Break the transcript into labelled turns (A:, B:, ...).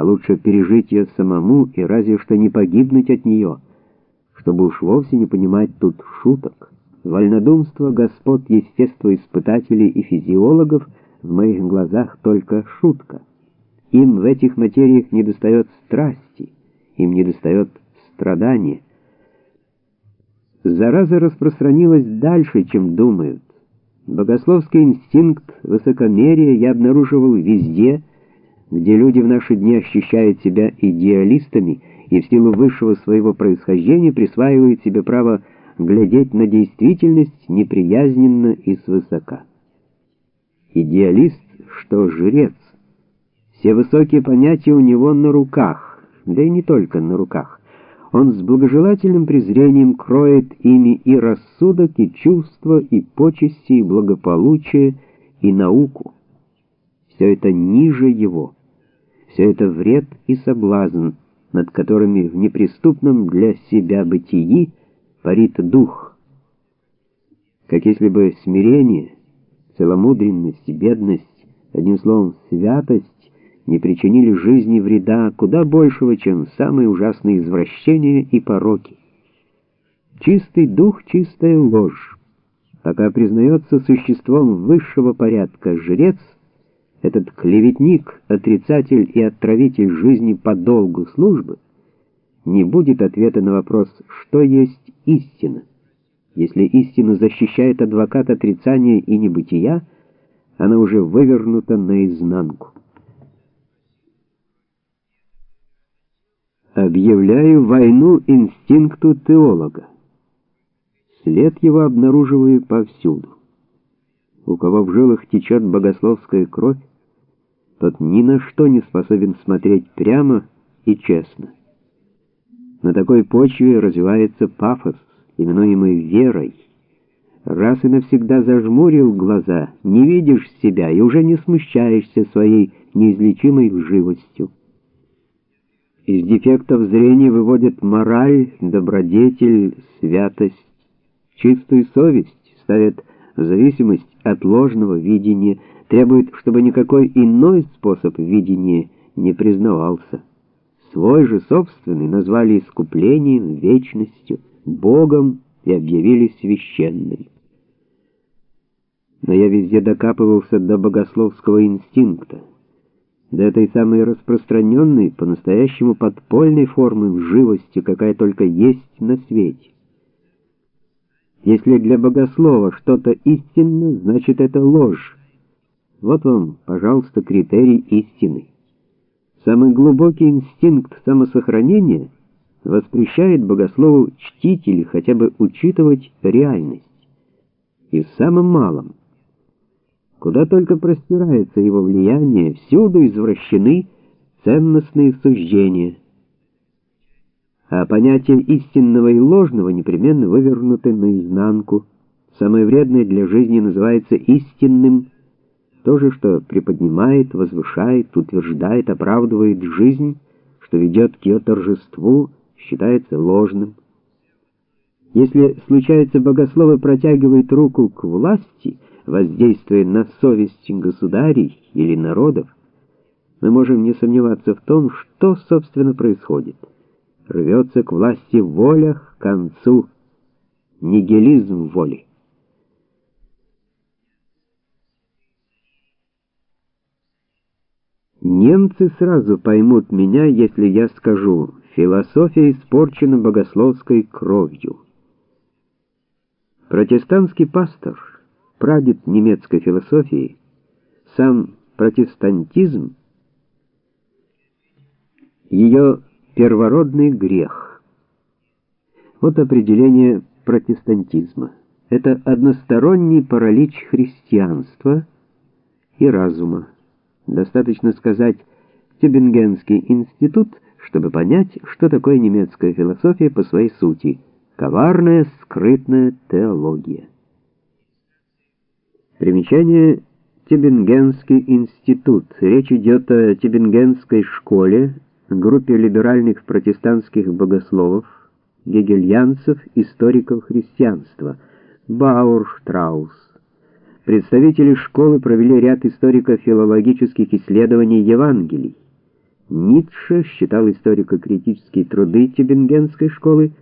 A: а лучше пережить ее самому и разве что не погибнуть от нее, чтобы уж вовсе не понимать тут шуток. Вольнодумство господ естествоиспытателей и физиологов в моих глазах только шутка. Им в этих материях недостает страсти, им недостает страдания. Зараза распространилась дальше, чем думают. Богословский инстинкт высокомерия я обнаруживал везде, где люди в наши дни ощущают себя идеалистами и в силу высшего своего происхождения присваивают себе право глядеть на действительность неприязненно и свысока. Идеалист, что жрец. Все высокие понятия у него на руках, да и не только на руках. Он с благожелательным презрением кроет ими и рассудок, и чувства, и почести, и благополучие, и науку. Все это ниже его. Все это вред и соблазн, над которыми в неприступном для себя бытии парит дух. Как если бы смирение, целомудренность, бедность, одним словом, святость не причинили жизни вреда куда большего, чем самые ужасные извращения и пороки. Чистый дух, чистая ложь. Пока признается существом высшего порядка жрец, этот клеветник, отрицатель и отравитель жизни по долгу службы, не будет ответа на вопрос, что есть истина. Если истину защищает адвокат отрицания и небытия, она уже вывернута наизнанку. Объявляю войну инстинкту теолога. След его обнаруживаю повсюду. У кого в жилах течет богословская кровь, тот ни на что не способен смотреть прямо и честно. На такой почве развивается пафос, именуемый верой. Раз и навсегда зажмурил глаза, не видишь себя и уже не смущаешься своей неизлечимой живостью. Из дефектов зрения выводят мораль, добродетель, святость, чистую совесть, ставят зависимость от ложного видения, требуют, чтобы никакой иной способ видения не признавался. Свой же собственный назвали искуплением, вечностью, Богом и объявили священным. Но я везде докапывался до богословского инстинкта до этой самой распространенной, по-настоящему подпольной формы живости, какая только есть на свете. Если для богослова что-то истинно, значит это ложь. Вот вам, пожалуйста, критерий истины. Самый глубокий инстинкт самосохранения воспрещает богослову чтить или хотя бы учитывать реальность. И в самом малом Куда только простирается его влияние, всюду извращены ценностные суждения. А понятия истинного и ложного непременно вывернуты наизнанку. Самое вредное для жизни называется истинным, то же, что приподнимает, возвышает, утверждает, оправдывает жизнь, что ведет к ее торжеству, считается ложным. Если случается богословы протягивает руку к власти, воздействуя на совесть государей или народов, мы можем не сомневаться в том, что, собственно, происходит. Рвется к власти воля к концу, нигилизм воли. Немцы сразу поймут меня, если я скажу, философия испорчена богословской кровью. Протестантский пастор — прадед немецкой философии, сам протестантизм, ее первородный грех. Вот определение протестантизма. Это односторонний паралич христианства и разума. Достаточно сказать Тюбингенский институт, чтобы понять, что такое немецкая философия по своей сути. Коварная, скрытная теология. Примечание Тюбингенский институт. Речь идет о Тюбингенской школе, группе либеральных протестантских богословов, гегельянцев, историков христианства. Баур Штраус. Представители школы провели ряд историко-филологических исследований Евангелий. Ницше считал историко-критические труды Тюбингенской школы